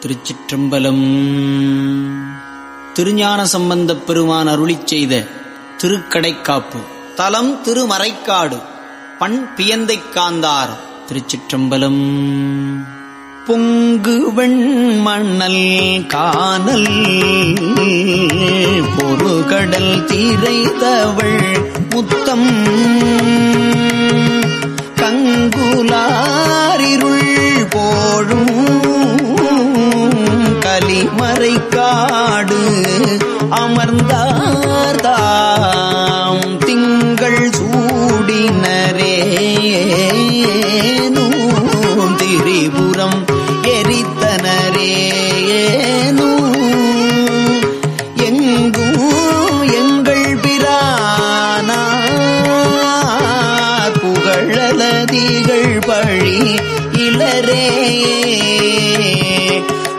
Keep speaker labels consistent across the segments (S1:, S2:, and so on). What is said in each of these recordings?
S1: திருச்சிற்றம்பலம். திருஞான சம்பந்தப் பெருமான் அருளி செய்த திருக்கடைக்காப்பு. தலம் திருமறைக்காடு. பண் பியந்தைக் காந்தார் திருச்சிற்றம்பலம். பொங்கு வெண்மணல் காணல் பொறுகடல் தீரைத்தவள் முத்தம்.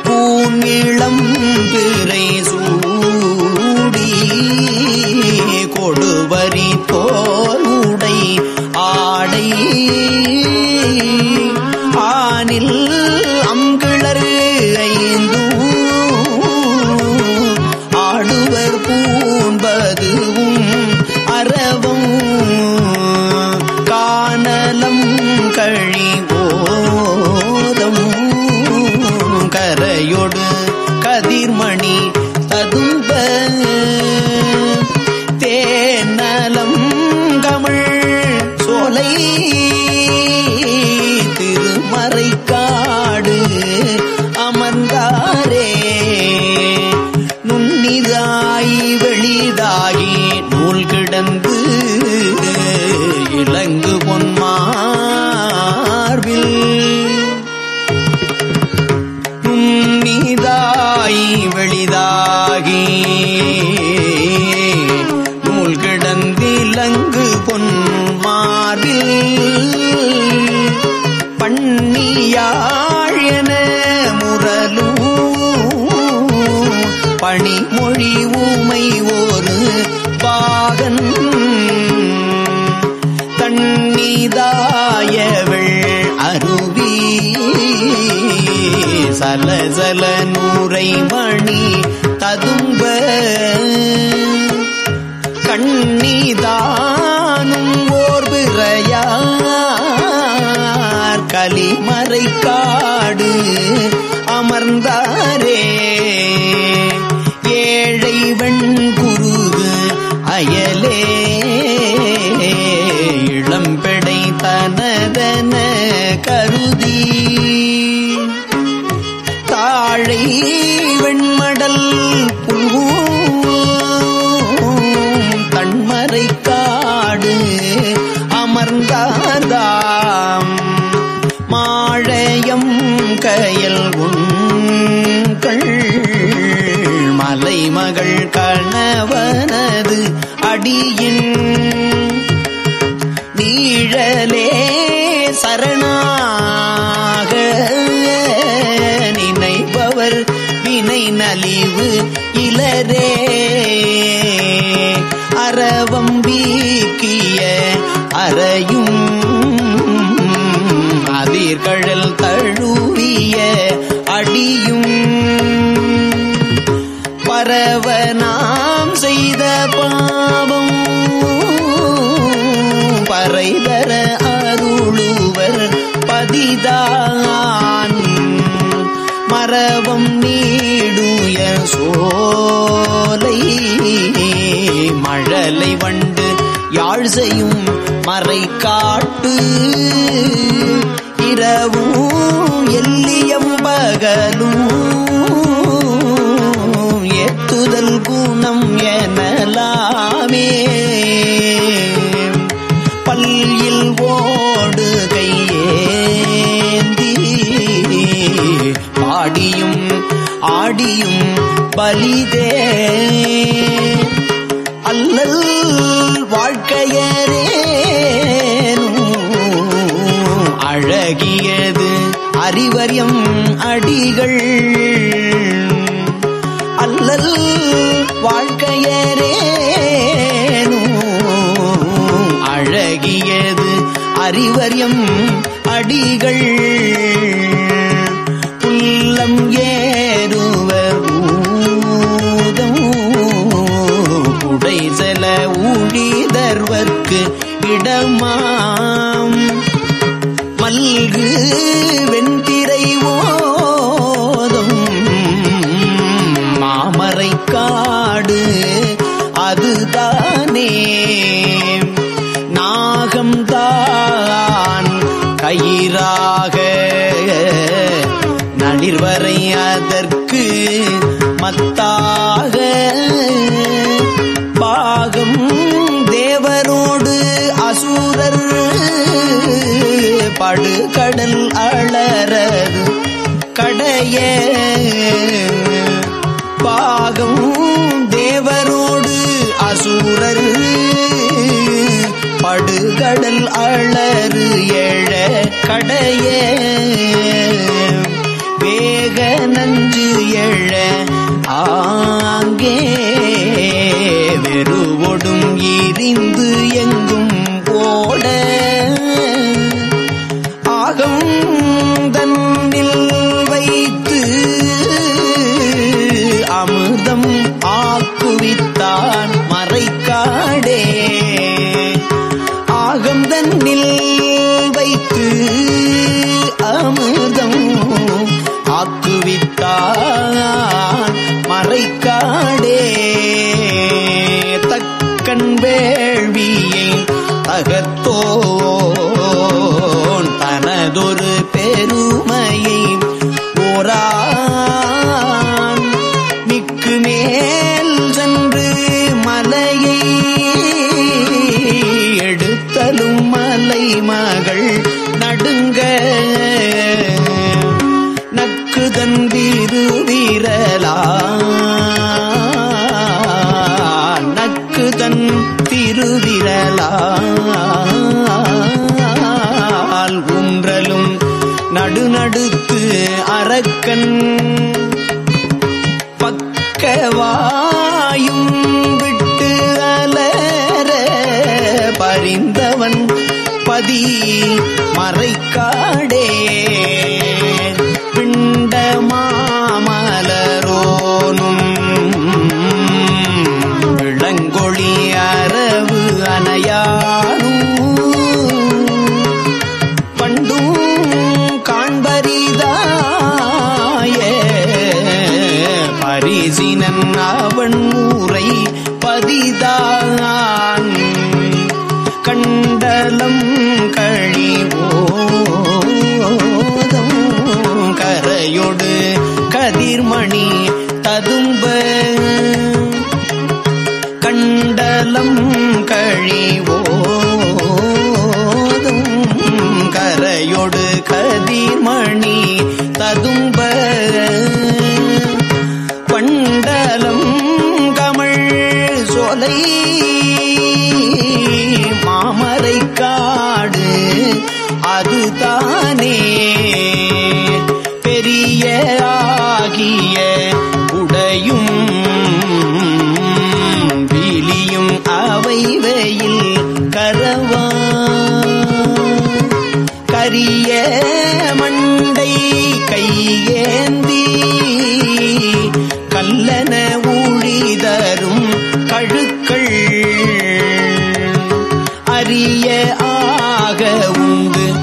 S1: பூங்கிளம் பிறை சூடி சோலை பண்ணியாழ் என முரலும் பணிமொழி ஊமை ஒரு பாகன். தண்ணீதாயவள் அருவி சலசல நூரை மணி ததும்ப. கண்ணீதானும் ஓர் பிறையார். கலிமறை காடு அமர்ந்தாரே. அடியின் நீழலே சரணாக நினைப்பவர் வினை நலிவு இளரே அறவம் வீக்கிய அறையும் அதிர்கழல் தழுவிய அடியும் சோலை மழலை வண்டு யாழ் செய்யும் மறை காட்டு. இரவும் எல்லியம் பகலும் ஏத்துதல் குணம் எனலாமே. பல்லில் ஓ பலிதே அல்லல் வாழ்க்கையரேனும் அழகியது அறிவரியம் அடிகள். அல்லல் வாழ்க்கையரேனும் அழகியது அறிவரியம் அடிகள். மாம் மல்கு வெண்திரை ஓதும். மாமரை காடு அதுதானே. நாகம்தான் கயிறாக நளிர்வரை அது கடைய. பாகம் தேவரோடு அசூரர். படுகடல் அளறு எழ கடைய. வேக நஞ்சு எழ ஆங்கே. வெறுவொடும் இரிந்து எங்கும் நக்கு தன் திருவிரலால் உன்றலும் நடுநடுத்து அரக்கன் பக்கவாயும் விட்டு அலற பறிந்தவன் பதி மறைக்க பரிசினன் அவன் ஊரை பதிதான் கண்டலம் கழிவோதம் கரையொடு கதிர்மணி ததும்ப. கண்டலம் கழிவோதும் கரையொடு கதிர்மணி ததும்ப. கல்லன ஊழிதரும் கழுக்கள். அரிய ஆக உந்து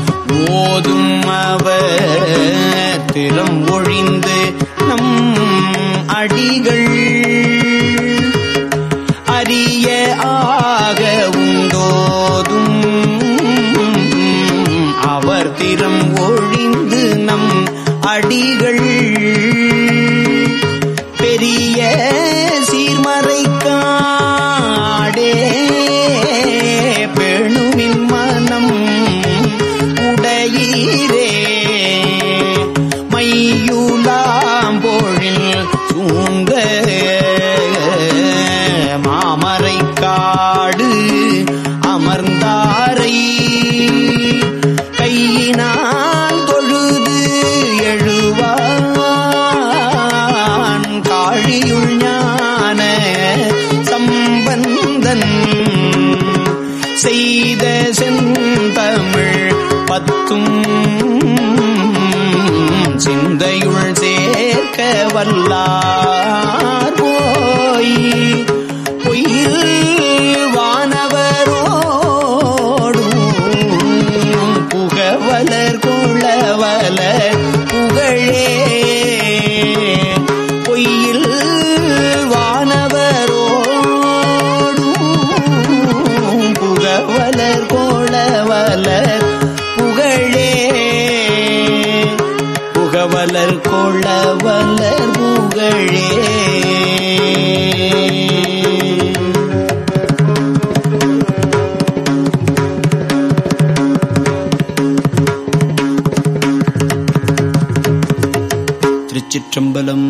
S1: ஓதும் அவர். திறம் ஒழிந்து நம் அடிகள் பத்தும் சிந்தையுள் சேர்க்க வல்லார் மலர் கொள்ள வல்லர் புகழே திருச்சிற்றம்பலம்